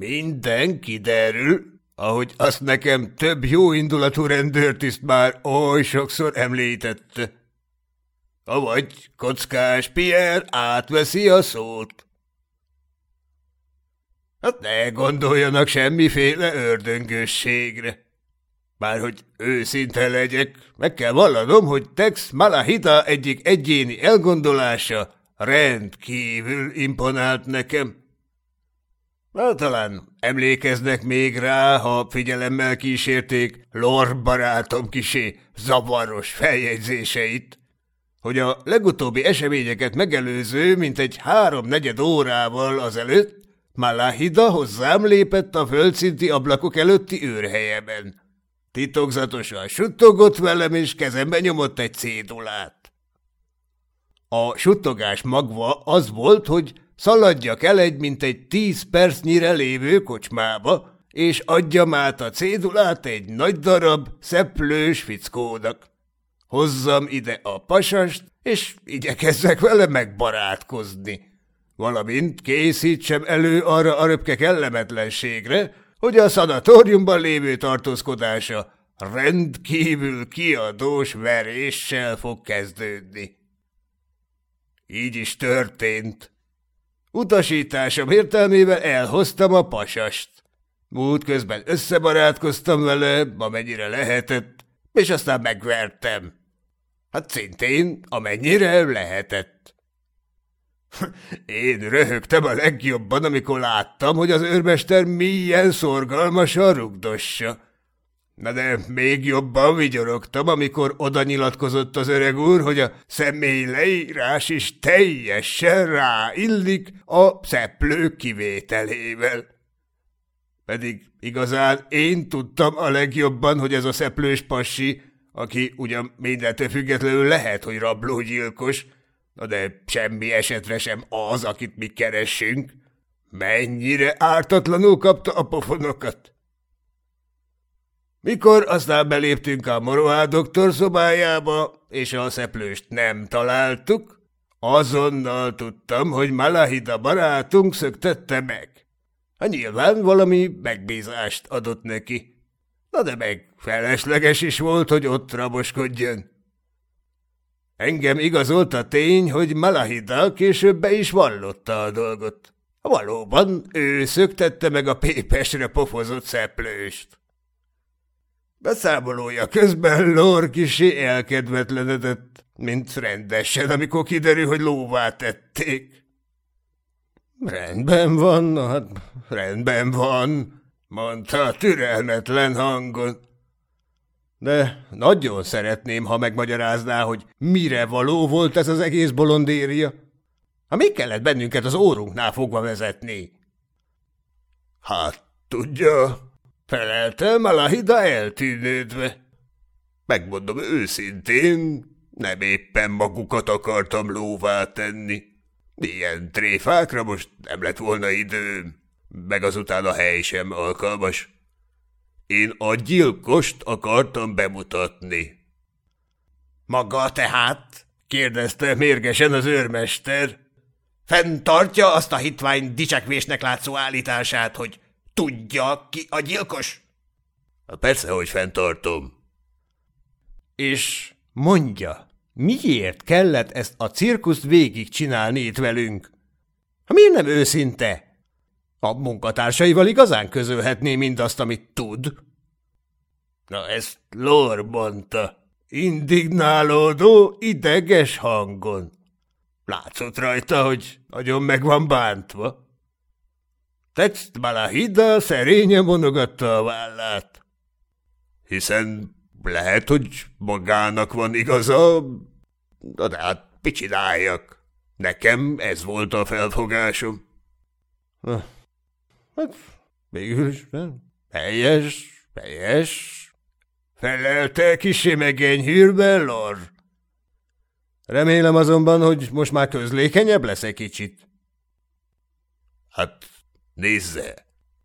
Minden kiderül, ahogy azt nekem több jóindulatú rendőrtiszt már oly sokszor említette. Avagy kockás Pierre átveszi a szót. Hát ne gondoljanak semmiféle ördöngösségre. Bárhogy őszinte legyek, meg kell vallanom, hogy Tex Malahita egyik egyéni elgondolása rendkívül imponált nekem. Na, talán emlékeznek még rá, ha figyelemmel kísérték Lord barátom kisé zavaros feljegyzéseit, hogy a legutóbbi eseményeket megelőző, mint egy három-negyed órával azelőtt Malahida hozzám lépett a földszinti ablakok előtti őrhelyeben. Titokzatosan suttogott velem, és kezembe nyomott egy cédulát. A suttogás magva az volt, hogy szaladjak el egy mintegy tíz percnyire lévő kocsmába, és adjam át a cédulát egy nagy darab, szeplős fickónak. Hozzam ide a pasast, és igyekezzek vele megbarátkozni. Valamint készítsem elő arra a röpke kellemetlenségre, hogy a szanatóriumban lévő tartózkodása rendkívül kiadós veréssel fog kezdődni. Így is történt. Utasításom értelmével elhoztam a pasast. Múlt közben összebarátkoztam vele, amennyire lehetett, és aztán megvertem. Hát szintén, amennyire lehetett. Én röhögtem a legjobban, amikor láttam, hogy az őrmester milyen szorgalmasan rugdossa. Na de még jobban vigyorogtam, amikor oda nyilatkozott az öreg úr, hogy a személy leírás is teljesen ráillik a szeplő kivételével. Pedig igazán én tudtam a legjobban, hogy ez a szeplős passi, aki ugyan mindentől függetlenül lehet, hogy rablógyilkos, na de semmi esetre sem az, akit mi keressünk, mennyire ártatlanul kapta a pofonokat. Mikor aztán beléptünk a Moroá doktor szobájába, és a szeplőst nem találtuk, azonnal tudtam, hogy Malahida barátunk szöktette meg. Ha hát nyilván valami megbízást adott neki. Na de meg felesleges is volt, hogy ott raboskodjon. Engem igazolt a tény, hogy Malahida később be is vallotta a dolgot. Valóban ő szöktette meg a pépesre pofozott szeplőst. Beszámolója közben Lor kisé elkedvetlenedett, mint rendesen, amikor kiderül, hogy lóvá tették. Rendben van, hát rendben van, mondta türelmetlen hangon. De nagyon szeretném, ha megmagyarázná, hogy mire való volt ez az egész bolondéria. Ha még kellett bennünket az órunknál fogva vezetni? Hát, tudja, Felelte Malahida eltűnődve. Megmondom őszintén, nem éppen magukat akartam lóvá tenni. Ilyen tréfákra most nem lett volna időm, meg azután a hely sem alkalmas. Én a gyilkost akartam bemutatni. Maga tehát? kérdezte mérgesen az őrmester. Fenntartja azt a hitvány dicsekvésnek látszó állítását, hogy Tudja, ki a gyilkos? Persze, hogy fenntartom. És mondja, miért kellett ezt a cirkuszt végigcsinálni itt velünk? Ha miért nem őszinte? A munkatársaival igazán közölhetné mindazt, amit tud. Na, ezt Lor mondta, indignálódó, ideges hangon. Látszott rajta, hogy nagyon meg van bántva. Text Malahida szerényen vonogatta a vállát. Hiszen lehet, hogy magának van igaza, de hát picsináljak. Nekem ez volt a felfogásom. Hát, végül is, helyes, helyes. Felelte kisé megenyhűrbe, Lor. Remélem azonban, hogy most már közlékenyebb lesz egy kicsit. Hát Nézze,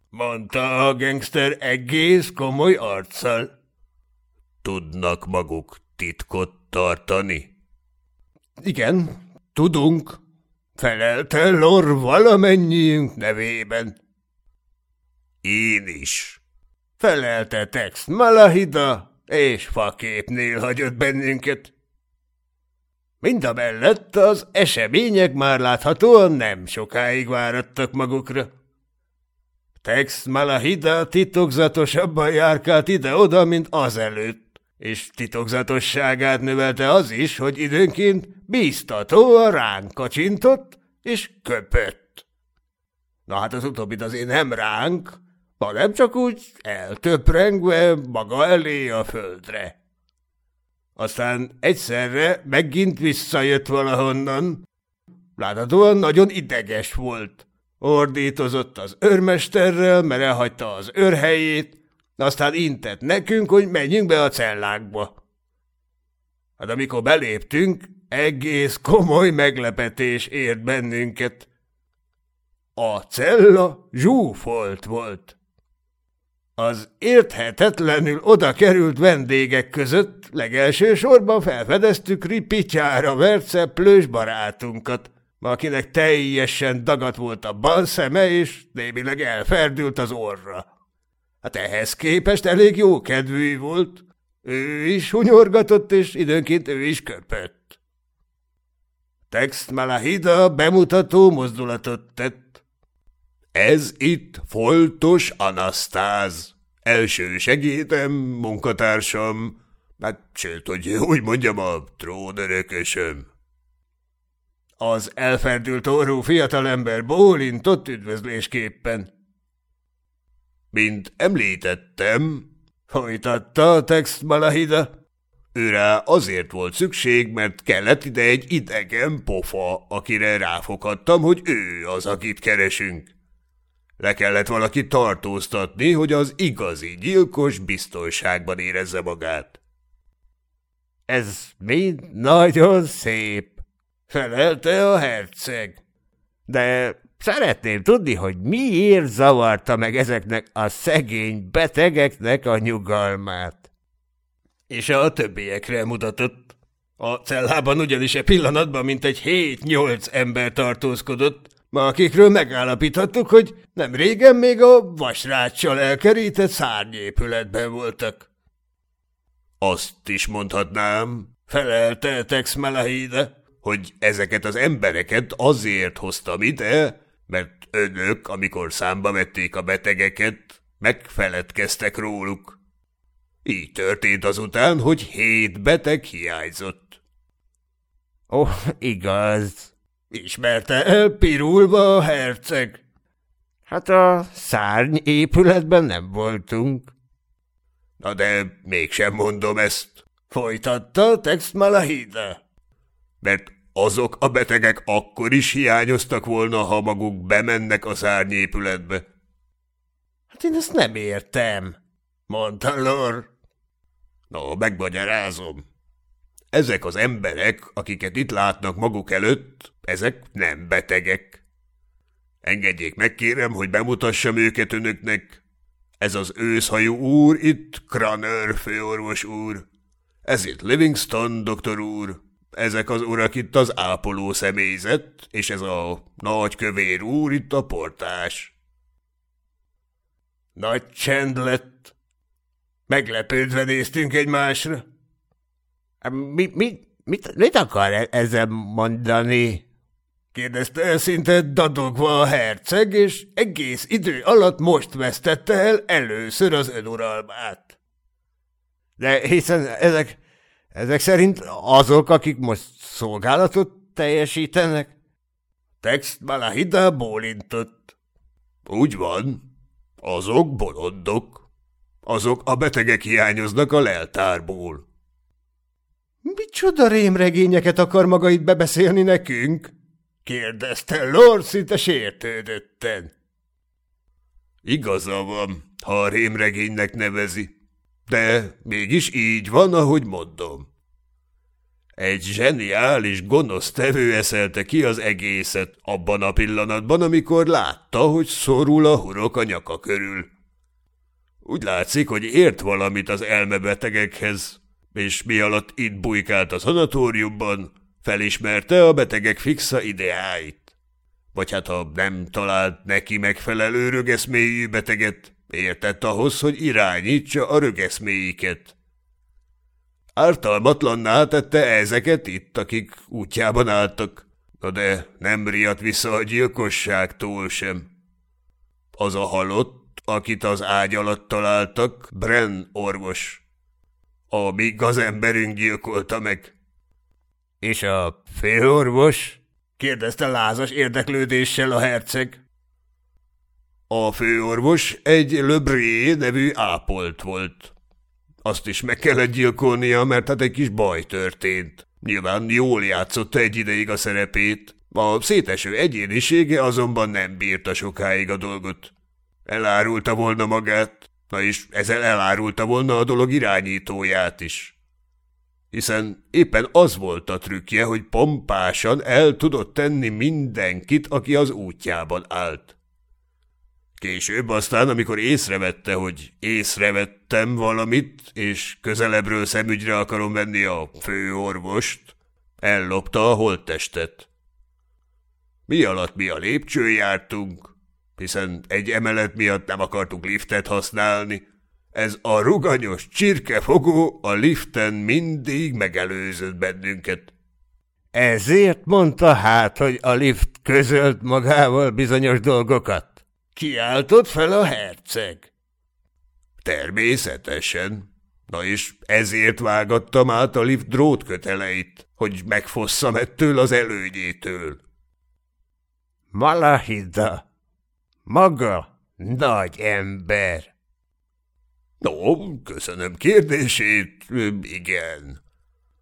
mondta a gangster egész komoly arccal. Tudnak maguk titkot tartani? Igen, tudunk, felelte Lor valamennyiünk nevében. Én is. Felelte Tex Malahida, és faképnél hagyott bennünket. Mind a mellett az események már láthatóan nem sokáig várattak magukra. Tex Malahida titokzatosabban járkált ide-oda, mint azelőtt, és titokzatosságát növelte az is, hogy időnként bíztatóan ránk kacsintott és köpött. Na hát az utóbbit azért nem ránk, hanem csak úgy eltöprengve maga elé a földre. Aztán egyszerre megint visszajött valahonnan. Láthatóan nagyon ideges volt. Ordítozott az őrmesterrel, mert elhagyta az őrhelyét, aztán intett nekünk, hogy menjünk be a cellákba. Hát amikor beléptünk, egész komoly meglepetés ért bennünket. A cella zsúfolt volt. Az érthetetlenül oda került vendégek között legelső sorban felfedeztük ripityára vert szeplős barátunkat, akinek teljesen dagat volt a bal szeme, és némileg elferdült az orra. Hát ehhez képest elég jó kedvű volt. Ő is hunyorgatott, és időnként ő is köpött. Text Malahida bemutató mozdulatot tett. Ez itt Foltos Anasztáz. Első segédem, munkatársam, hát sőt, hogy úgy mondjam, a trónörökösöm. Az elferdült orrú fiatalember bólintott üdvözlésképpen. Mint említettem, folytatta a text Malahida, őrá azért volt szükség, mert kellett ide egy idegen pofa, akire ráfoghattam, hogy ő az, akit keresünk. Le kellett valaki tartóztatni, hogy az igazi gyilkos biztonságban érezze magát. Ez mind nagyon szép, felelte a herceg. De szeretném tudni, hogy miért zavarta meg ezeknek a szegény betegeknek a nyugalmát. És a többiekre mutatott. A cellában ugyanis e pillanatban mintegy hét-nyolc ember tartózkodott, akikről megállapíthattuk, hogy nem régen még a vasráccsal elkerített szárnyépületben voltak. Azt is mondhatnám, felelte Tex Melahide, hogy ezeket az embereket azért hoztam ide, mert önök, amikor számba vették a betegeket, megfeledkeztek róluk. Így történt azután, hogy hét beteg hiányzott. Ó, oh, igaz, Ismerte el pirulva a herceg. Hát a szárny épületben nem voltunk. Na de mégsem mondom ezt, folytatta Tex Malahide. Mert azok a betegek akkor is hiányoztak volna, ha maguk bemennek a szárnyépületbe. Hát én ezt nem értem, mondta Lor. No, megmagyarázom. Ezek az emberek, akiket itt látnak maguk előtt, ezek nem betegek. Engedjék meg, kérem, hogy bemutassam őket önöknek. Ez az őszhajú úr itt, Cranner főorvos úr. Ez itt Livingston doktor úr. Ezek az urak itt az ápoló személyzet, és ez a nagy kövér úr itt a portás. Nagy csend lett. Meglepődve néztünk egymásra. Mi, mi, mit, mit akar e- ezzel mondani? kérdezte szinte dadogva a herceg, és egész idő alatt most vesztette el először az önuralmát. De hiszen ezek, ezek szerint azok, akik most szolgálatot teljesítenek? Text Malahida bólintott. Úgy van, azok bolondok. Azok a betegek hiányoznak a leltárból. Micsoda rémregényeket akar maga itt bebeszélni nekünk? kérdezte Lord szinte sértődötten. Igaza van, ha a rémregénynek nevezi, de mégis így van, ahogy mondom. Egy zseniális, gonosz tevő eszelte ki az egészet abban a pillanatban, amikor látta, hogy szorul a hurok a nyaka körül. Úgy látszik, hogy ért valamit az elmebetegekhez, és mi alatt itt bujkált a szanatóriumban, felismerte a betegek fixa ideáit. Vagy hát ha nem talált neki megfelelő rögeszméjű beteget, értett ahhoz, hogy irányítsa a rögeszméiket. Ártalmatlanná tette ezeket itt, akik útjában álltak, na de nem riadt vissza a gyilkosságtól sem. Az a halott, akit az ágy alatt találtak, Bren orvos. A mi gazemberünk gyilkolta meg. – És a főorvos? – kérdezte lázas érdeklődéssel a herceg. A főorvos egy Lebré nevű ápolt volt. Azt is meg kellett gyilkolnia, mert hát egy kis baj történt. Nyilván jól játszotta egy ideig a szerepét. A széteső egyénisége azonban nem bírta sokáig a dolgot. Elárulta volna magát, na és ezzel elárulta volna a dolog irányítóját is. Hiszen éppen az volt a trükkje, hogy pompásan el tudott tenni mindenkit, aki az útjában állt. Később aztán, amikor észrevette, hogy észrevettem valamit, és közelebbről szemügyre akarom venni a főorvost, ellopta a holttestet. Mi alatt mi a lépcsőn jártunk, hiszen egy emelet miatt nem akartunk liftet használni. Ez a ruganyos csirkefogó a liften mindig megelőzött bennünket. Ezért mondta hát, hogy a lift közölt magával bizonyos dolgokat? Kiáltott fel a herceg. Természetesen. Na és ezért vágattam át a lift drótköteleit, hogy megfosszam ettől az előnyétől. Malahida, maga nagy ember. No, köszönöm kérdését, igen.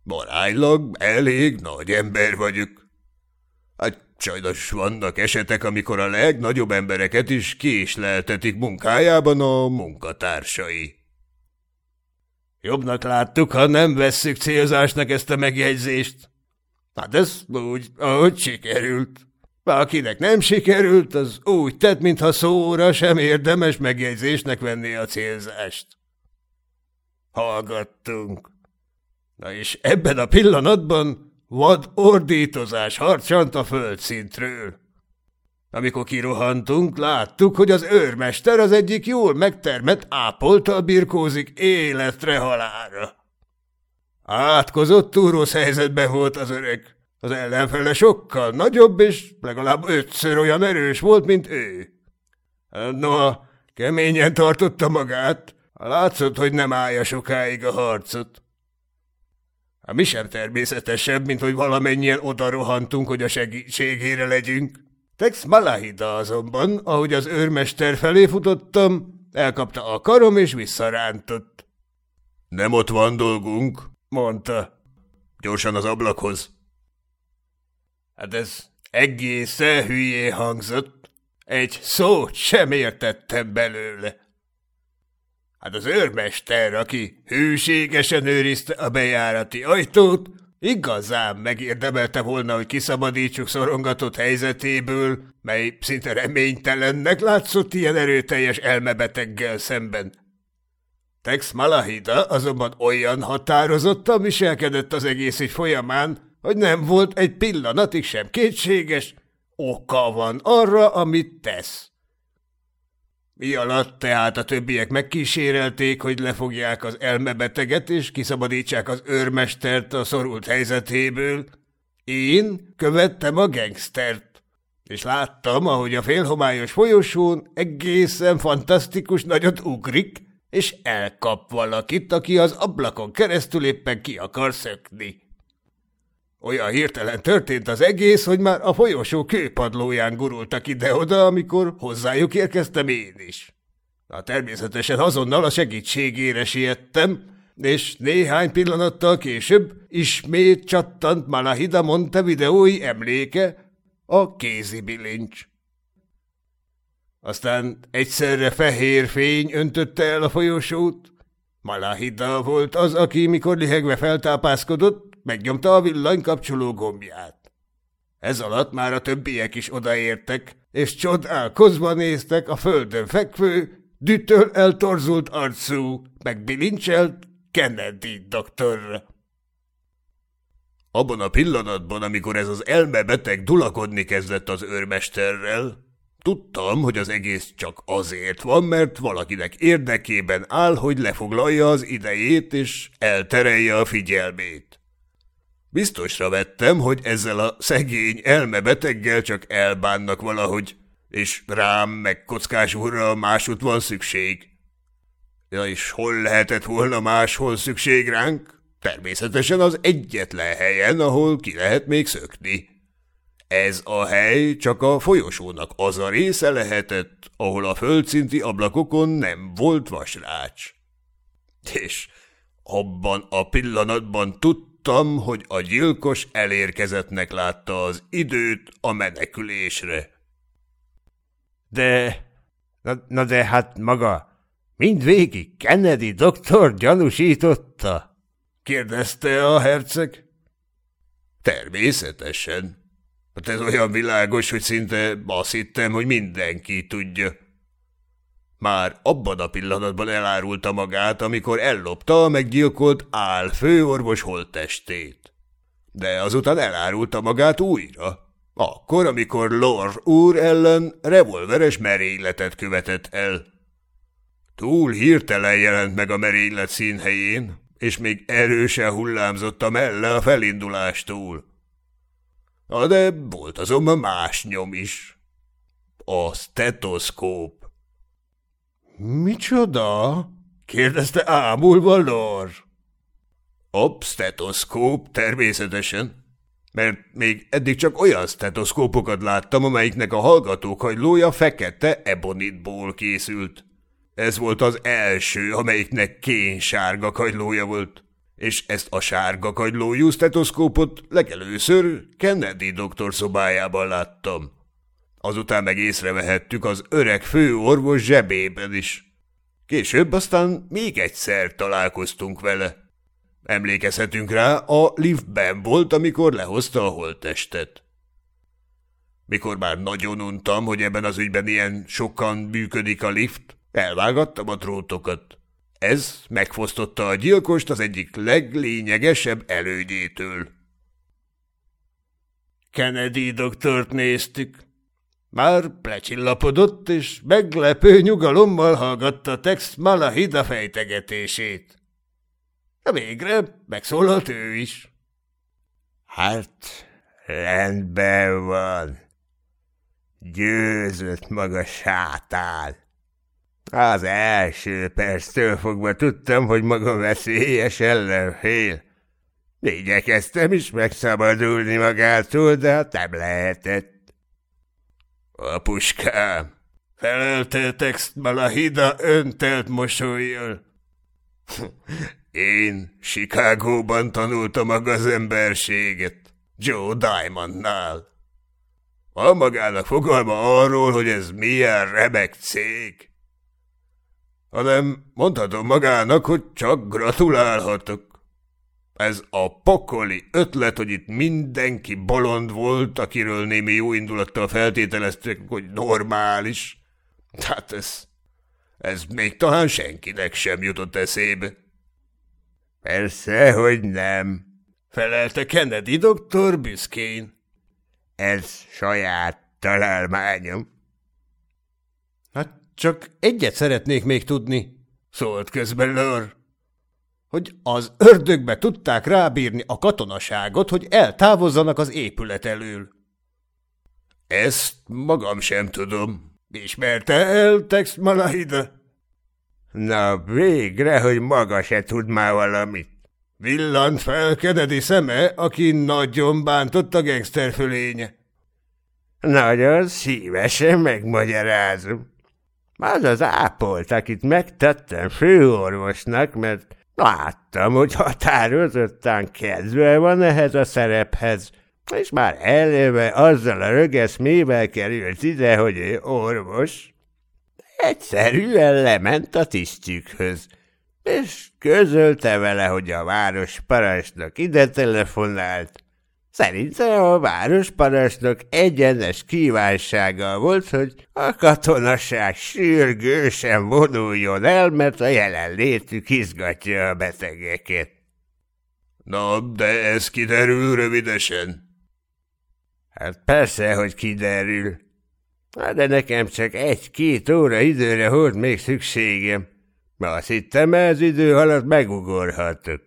Maránylag elég nagy ember vagyok. Hát Sajnos vannak esetek, amikor a legnagyobb embereket is késleltetik munkájában a munkatársai. Jobbnak láttuk, ha nem vesszük célzásnak ezt a megjegyzést. Hát ez úgy, ahogy sikerült. Akinek nem sikerült, az úgy tett, mintha szóra sem érdemes megjegyzésnek venni a célzást. Hallgattunk. Na és ebben a pillanatban Vad ordítozás harcsant a földszintről. Amikor kirohantunk, láttuk, hogy az őrmester az egyik jól megtermett ápoltal birkózik életre halára. Átkozott túrósz helyzetben volt az öreg. Az ellenfele sokkal nagyobb, és legalább ötször olyan erős volt, mint ő. Noha keményen tartotta magát, látszott, hogy nem állja sokáig a harcot. Hát mi sem természetesebb, mint hogy valamennyien oda rohantunk, hogy a segítségére legyünk. Tex Malahida azonban, ahogy az őrmester felé futottam, elkapta a karom és visszarántott. Nem ott van dolgunk, mondta. Gyorsan az ablakhoz. Hát ez egészen hülyé hangzott. Egy szót sem értettem belőle. Hát az őrmester, aki hűségesen őrizte a bejárati ajtót, igazán megérdemelte volna, hogy kiszabadítsuk szorongatott helyzetéből, mely szinte reménytelennek látszott ilyen erőteljes elmebeteggel szemben. Tex Malahida azonban olyan határozottan viselkedett az egész ügy folyamán, hogy nem volt egy pillanatig sem kétséges, oka van arra, amit tesz. Mi alatt tehát a többiek megkísérelték, hogy lefogják az elmebeteget és kiszabadítsák az őrmestert a szorult helyzetéből. Én követtem a gengsztert, és láttam, ahogy a félhomályos folyosón egészen fantasztikus nagyot ugrik, és elkap valakit, aki az ablakon keresztül éppen ki akar szökni. Olyan hirtelen történt az egész, hogy már a folyosó kőpadlóján gurultak ide-oda, amikor hozzájuk érkeztem én is. Na, természetesen azonnal a segítségére siettem, és néhány pillanattal később ismét csattant Malahida Monte videói emléke, a kézi bilincs. Aztán egyszerre fehér fény öntötte el a folyosót. Malahida volt az, aki mikor lihegve feltápászkodott, megnyomta a villanykapcsoló gombját. Ez alatt már a többiek is odaértek, és csodálkozva néztek a földön fekvő, dütől eltorzult arcú, meg bilincselt Kennedy doktorra. Abban a pillanatban, amikor ez az elmebeteg dulakodni kezdett az őrmesterrel, Tudtam, hogy az egész csak azért van, mert valakinek érdekében áll, hogy lefoglalja az idejét és elterelje a figyelmét. Biztosra vettem, hogy ezzel a szegény elmebeteggel csak elbánnak valahogy, és rám meg kockás úrra másút van szükség. Ja, és hol lehetett volna máshol szükség ránk? Természetesen az egyetlen helyen, ahol ki lehet még szökni. Ez a hely csak a folyosónak az a része lehetett, ahol a földszinti ablakokon nem volt vasrács. És abban a pillanatban tudtam, hogy a gyilkos elérkezettnek látta az időt a menekülésre. De, na, na de hát maga, mindvégig Kennedy doktor gyanúsította? kérdezte a herceg. Természetesen. Hát ez olyan világos, hogy szinte azt hittem, hogy mindenki tudja. Már abban a pillanatban elárulta magát, amikor ellopta a meggyilkolt áll főorvos holttestét. De azután elárulta magát újra. Akkor, amikor Lor úr ellen revolveres merényletet követett el. Túl hirtelen jelent meg a merénylet színhelyén, és még erősen hullámzott a melle a felindulástól. De volt azonban más nyom is. A stetoszkóp. – Micsoda? – kérdezte ámulva Lor. – A stetoszkóp természetesen, mert még eddig csak olyan stetoszkópokat láttam, amelyiknek a hallgatók hagylója fekete ebonitból készült. Ez volt az első, amelyiknek kénsárga kagylója volt és ezt a sárga kagylójú stetoszkópot legelőször Kennedy doktor szobájában láttam. Azután meg észrevehettük az öreg főorvos zsebében is. Később aztán még egyszer találkoztunk vele. Emlékezhetünk rá, a liftben volt, amikor lehozta a holttestet. Mikor már nagyon untam, hogy ebben az ügyben ilyen sokan működik a lift, elvágattam a drótokat. Ez megfosztotta a gyilkost az egyik leglényegesebb előnyétől. Kennedy doktort néztük. Már plecsillapodott, és meglepő nyugalommal hallgatta Tex Malahida fejtegetését. A végre megszólalt ő is. Hát, rendben van. Győzött maga sátán. Az első perctől fogva tudtam, hogy maga veszélyes ellenfél. Igyekeztem is megszabadulni magától, de hát nem lehetett. Apuskám, felelte text Malahida öntelt mosolyjal. Én Chicagóban tanultam a gazemberséget, Joe Diamondnál. Van magának fogalma arról, hogy ez milyen remek cég? hanem mondhatom magának, hogy csak gratulálhatok. Ez a pokoli ötlet, hogy itt mindenki bolond volt, akiről némi jó indulattal feltételeztek, hogy normális. Hát ez, ez még talán senkinek sem jutott eszébe. Persze, hogy nem, felelte Kennedy doktor büszkén. Ez saját találmányom. Csak egyet szeretnék még tudni, szólt közben Lör, hogy az ördögbe tudták rábírni a katonaságot, hogy eltávozzanak az épület elől. Ezt magam sem tudom. Ismerte el Tex Malahida? Na végre, hogy maga se tud már valamit. Villant fel Kennedy szeme, aki nagyon bántott a gangster fölénye. Nagyon szívesen megmagyarázom. Az az ápolt, akit megtettem főorvosnak, mert láttam, hogy határozottan kedve van ehhez a szerephez, és már eleve azzal a rögeszmével került ide, hogy ő orvos. Egyszerűen lement a tisztjükhöz, és közölte vele, hogy a város parasztnak ide telefonált, Szerintem a városparasztnak egyenes kívánsága volt, hogy a katonaság sürgősen vonuljon el, mert a jelenlétük izgatja a betegeket. Na, de ez kiderül rövidesen. Hát persze, hogy kiderül. De nekem csak egy-két óra időre volt még szükségem. Azt hittem, ez idő alatt megugorhatok.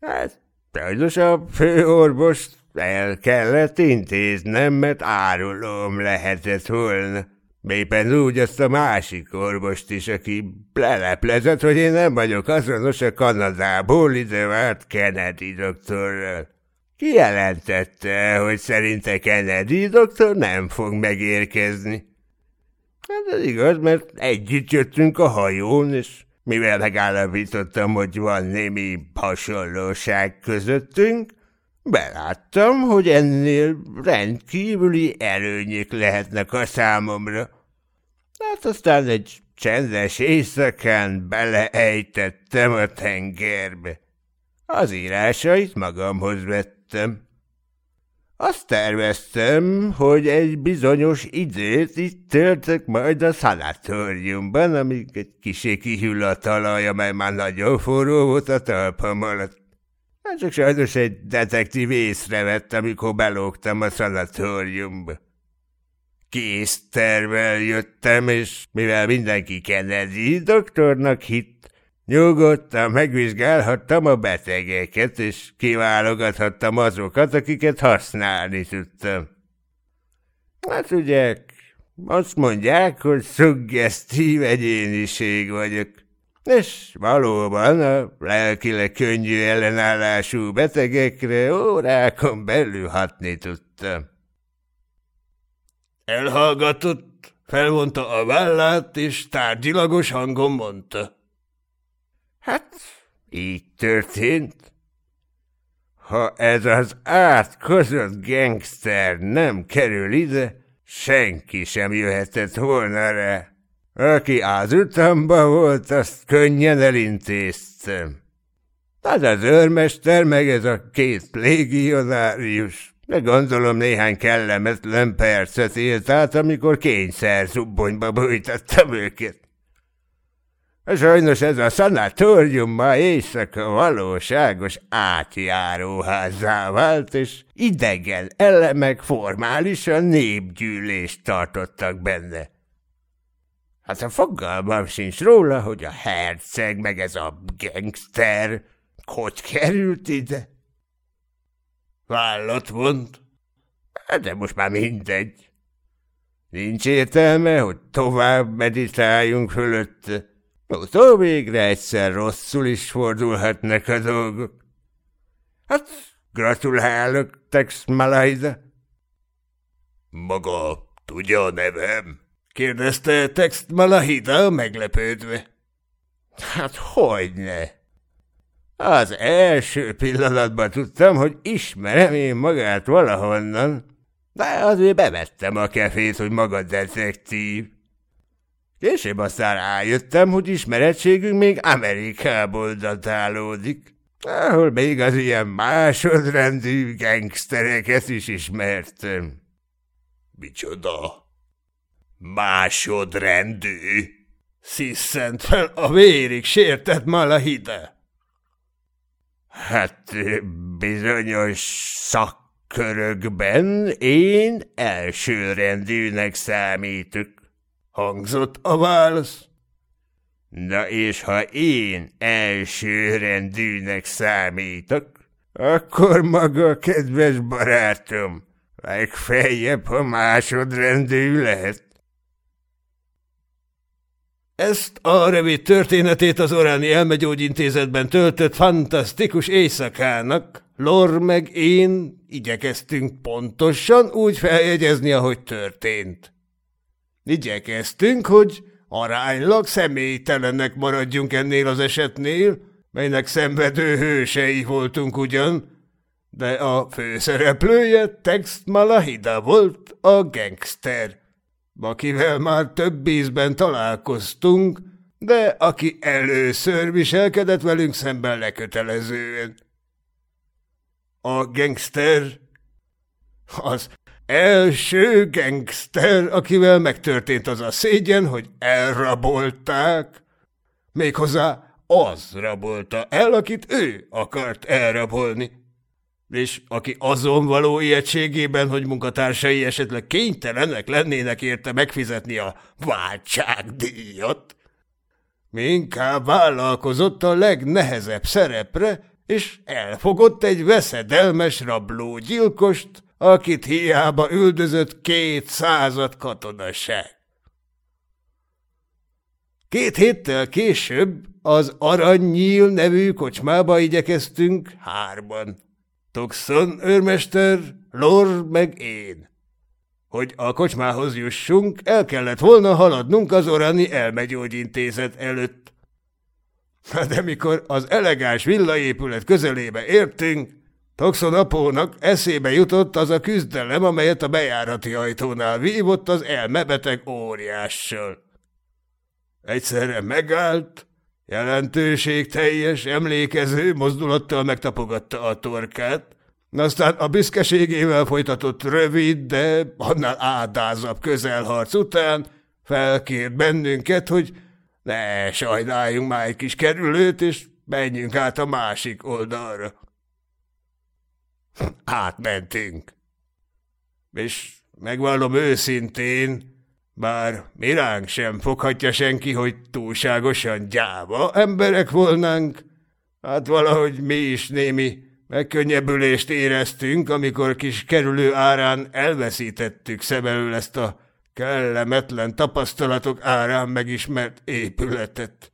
Hát, sajnos a főorvost el kellett intéznem, mert árulóm lehetett volna. Éppen úgy azt a másik orvost is, aki leleplezett, hogy én nem vagyok azonos a Kanadából ide várt Kennedy doktorral. Kijelentette, hogy szerinte Kennedy doktor nem fog megérkezni. Hát ez igaz, mert együtt jöttünk a hajón, és mivel megállapítottam, hogy van némi hasonlóság közöttünk, beláttam, hogy ennél rendkívüli előnyök lehetnek a számomra. Hát aztán egy csendes éjszakán beleejtettem a tengerbe. Az írásait magamhoz vettem. Azt terveztem, hogy egy bizonyos időt itt töltök majd a szanatóriumban, amíg egy kisé kihűl a talaj, amely már nagyon forró volt a talpam alatt. Hát csak sajnos egy detektív észrevett, amikor belógtam a szanatóriumba. Kész tervel jöttem, és mivel mindenki Kennedy doktornak hitt, nyugodtan megvizsgálhattam a betegeket, és kiválogathattam azokat, akiket használni tudtam. Hát ugye, azt mondják, hogy szuggesztív egyéniség vagyok. És valóban a lelkileg könnyű ellenállású betegekre órákon belül hatni tudtam. Elhallgatott, felvonta a vállát, és tárgyilagos hangon mondta. Hát, így történt. Ha ez az átkozott gangster nem kerül ide, senki sem jöhetett volna rá. Aki az utamba volt, azt könnyen elintéztem. Az az őrmester, meg ez a két légionárius. De gondolom néhány kellemetlen percet élt át, amikor kényszer szubbonyba bújtattam őket. Sajnos ez a szanatórium ma éjszaka valóságos átjáróházzá vált, és idegen elemek formálisan népgyűlést tartottak benne. Hát a fogalmam sincs róla, hogy a herceg meg ez a gangster hogy került ide. Vállat vont. Hát de most már mindegy. Nincs értelme, hogy tovább meditáljunk fölötte. Utó végre egyszer rosszul is fordulhatnak a dolgok. Hát, gratulálok, Tex Malaida. Maga tudja a nevem? kérdezte Tex Malahida meglepődve. Hát hogyne? Az első pillanatban tudtam, hogy ismerem én magát valahonnan, de azért bevettem a kefét, hogy maga detektív. Később aztán rájöttem, hogy ismerettségünk még Amerikából datálódik, ahol még az ilyen másodrendű gangstereket is ismertem. Micsoda? Másodrendű? Sziszent fel a vérig sértett Malahide. Hát bizonyos szakkörökben én elsőrendűnek számítok hangzott a válasz. Na és ha én elsőrendűnek számítok, akkor maga, kedves barátom, legfeljebb, ha másodrendű lehet. Ezt a rövid történetét az Oráni Elmegyógyintézetben töltött fantasztikus éjszakának Lor meg én igyekeztünk pontosan úgy feljegyezni, ahogy történt. Igyekeztünk, hogy aránylag személytelenek maradjunk ennél az esetnél, melynek szenvedő hősei voltunk ugyan, de a főszereplője Tex Malahida volt a gangster, akivel már több ízben találkoztunk, de aki először viselkedett velünk szemben lekötelezően. A gangster az első gangster, akivel megtörtént az a szégyen, hogy elrabolták. Méghozzá az rabolta el, akit ő akart elrabolni. és aki azon való ijegységében, hogy munkatársai esetleg kénytelenek lennének érte megfizetni a váltságdíjat, inkább vállalkozott a legnehezebb szerepre, és elfogott egy veszedelmes rablógyilkost, akit hiába üldözött két század katonaság. Két héttel később az Aranynyíl nevű kocsmába igyekeztünk hárman. Tuxon őrmester, Lor meg én. Hogy a kocsmához jussunk, el kellett volna haladnunk az Orani elmegyógyintézet előtt. De mikor az elegáns villaépület közelébe értünk, Toxon apónak eszébe jutott az a küzdelem, amelyet a bejárati ajtónál vívott az elmebeteg óriással. Egyszerre megállt, jelentőség teljes, emlékező mozdulattal megtapogatta a torkát, aztán a büszkeségével folytatott rövid, de annál ádázabb közelharc után felkért bennünket, hogy ne sajnáljunk már egy kis kerülőt, és menjünk át a másik oldalra. Átmentünk. És megvallom őszintén, bár miránk sem foghatja senki, hogy túlságosan gyáva emberek volnánk, hát valahogy mi is némi megkönnyebbülést éreztünk, amikor kis kerülő árán elveszítettük szem ezt a kellemetlen tapasztalatok árán megismert épületet.